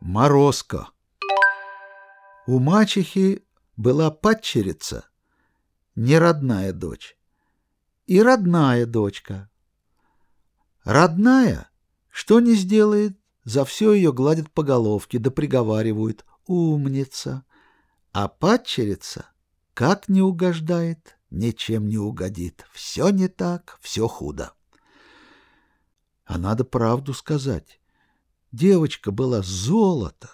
Морозко. У мачехи была падчерица, не родная дочь, и родная дочка. Родная, что не сделает, за все ее гладят по головке, да приговаривают «умница». А падчерица, как не угождает, ничем не угодит. Все не так, все худо. А надо правду сказать. Девочка была золото.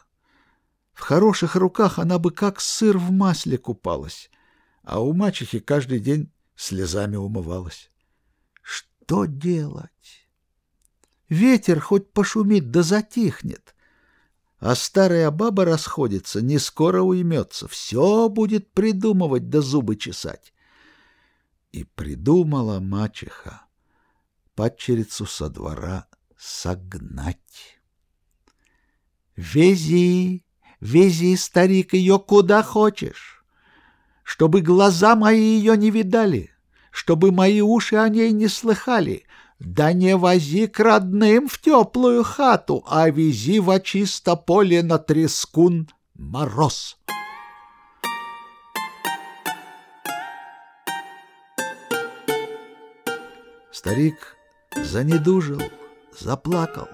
В хороших руках она бы как сыр в масле купалась, а у мачехи каждый день слезами умывалась. Что делать? Ветер хоть пошумит да затихнет, а старая баба расходится, не скоро уймется, все будет придумывать да зубы чесать. И придумала мачеха падчерицу со двора согнать. Вези, вези, старик, ее куда хочешь, чтобы глаза мои ее не видали, чтобы мои уши о ней не слыхали. Да не вози к родным в теплую хату, а вези во чисто поле на трескун мороз. Старик занедужил, заплакал.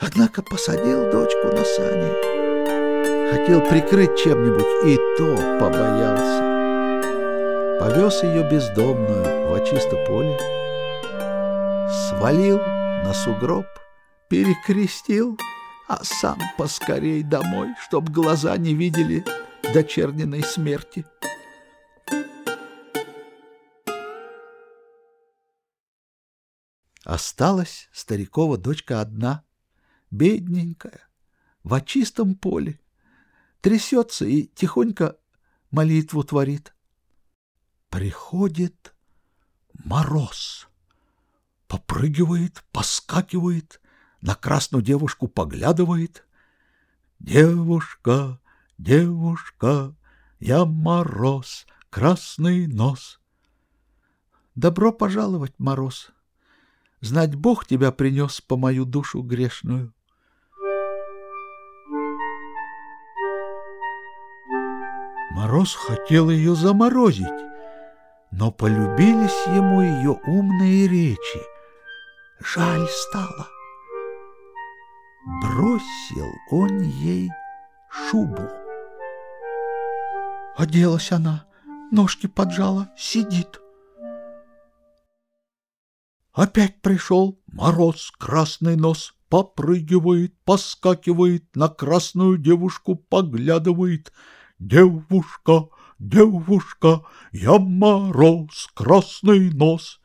Однако посадил дочку на сани. Хотел прикрыть чем-нибудь, и то побоялся. Повез ее бездомную в чисто поле, свалил на сугроб, перекрестил, а сам поскорей домой, чтоб глаза не видели дочерниной смерти. Осталась старикова дочка одна — бедненькая, в чистом поле, трясется и тихонько молитву творит. Приходит мороз, попрыгивает, поскакивает, на красную девушку поглядывает. Девушка, девушка, я мороз, красный нос. Добро пожаловать, мороз. Знать Бог тебя принес по мою душу грешную. Мороз хотел ее заморозить, но полюбились ему ее умные речи. Жаль стало. Бросил он ей шубу. Оделась она, ножки поджала, сидит. Опять пришел мороз, красный нос, попрыгивает, поскакивает, на красную девушку поглядывает — Девушка, девушка, я мороз, красный нос.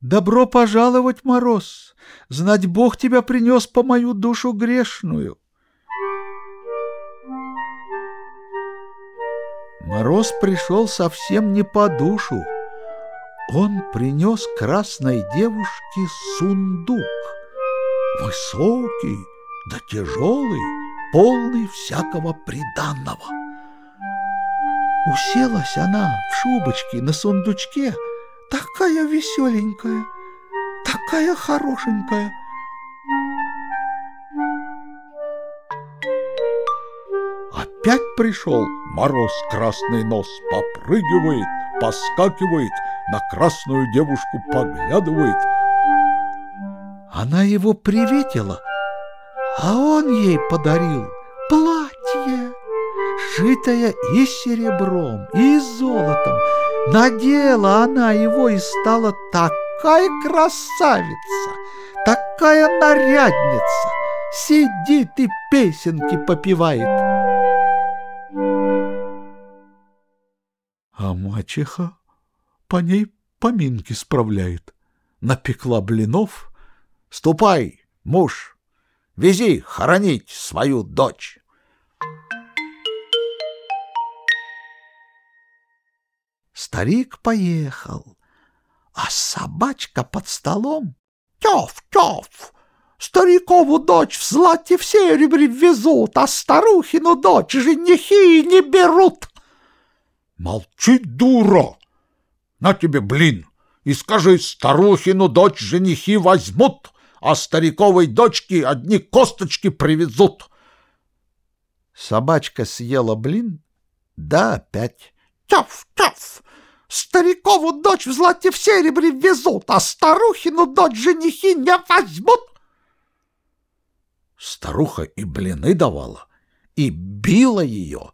Добро пожаловать, мороз, знать Бог тебя принес по мою душу грешную. Мороз пришел совсем не по душу. Он принес красной девушке сундук, высокий да тяжелый, полный всякого приданного. Уселась она в шубочке на сундучке, такая веселенькая, такая хорошенькая. Опять пришел мороз красный нос, попрыгивает, поскакивает, на красную девушку поглядывает. Она его приветила — а он ей подарил платье, шитое и серебром, и золотом. Надела она его и стала такая красавица, такая нарядница, сидит и песенки попивает. А мачеха по ней поминки справляет. Напекла блинов. «Ступай, муж!» Вези хоронить свою дочь. Старик поехал, а собачка под столом тёв, тёв. Старикову дочь в злате в серебре везут, а старухину дочь женихи не берут. Молчи, дура! На тебе блин! И скажи, старухину дочь женихи возьмут, а стариковой дочке одни косточки привезут. Собачка съела блин, да опять. Тяф, тяф! Старикову дочь в злате в серебре везут, а старухину дочь женихи не возьмут. Старуха и блины давала, и била ее,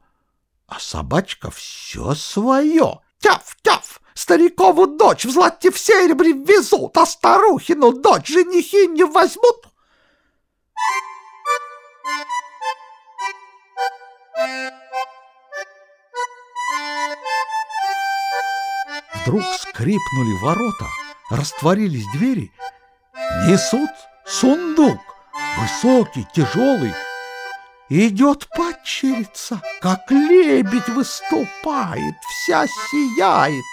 а собачка все свое. Тяф, тяф! Старикову дочь в злате в серебре везут, а старухину дочь женихи не возьмут. Вдруг скрипнули ворота, растворились двери, несут сундук, высокий, тяжелый, Идет падчерица, как лебедь выступает, вся сияет.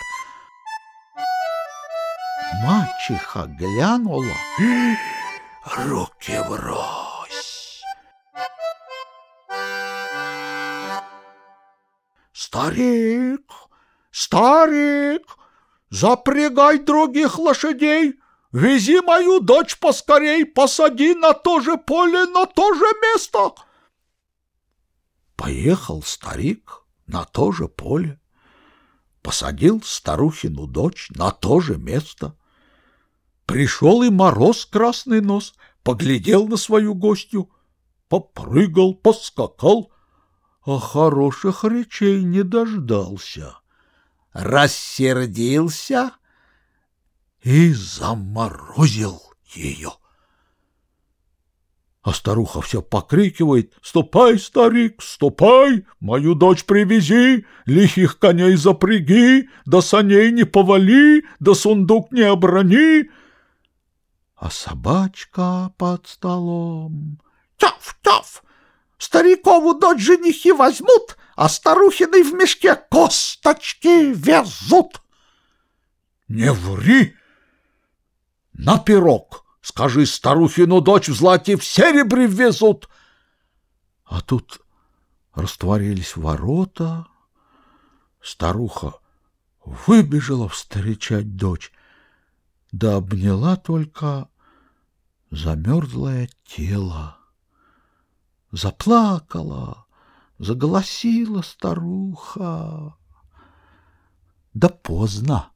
Мачеха глянула, руки врозь. Старик, старик, запрягай других лошадей, вези мою дочь поскорей, посади на то же поле, на то же место. Поехал старик на то же поле, посадил старухину дочь на то же место. Пришел и мороз красный нос, поглядел на свою гостью, попрыгал, поскакал, а хороших речей не дождался. Рассердился и заморозил ее. А старуха все покрикивает «Ступай, старик, ступай, мою дочь привези, лихих коней запряги, да саней не повали, да сундук не оброни». А собачка под столом «Тяф-тяф! Старикову дочь женихи возьмут, а старухиной в мешке косточки везут!» «Не ври! На пирог!» Скажи, старухину дочь в злате в серебре везут. А тут растворились ворота. Старуха выбежала встречать дочь, да обняла только замерзлое тело. Заплакала, заголосила старуха. Да поздно.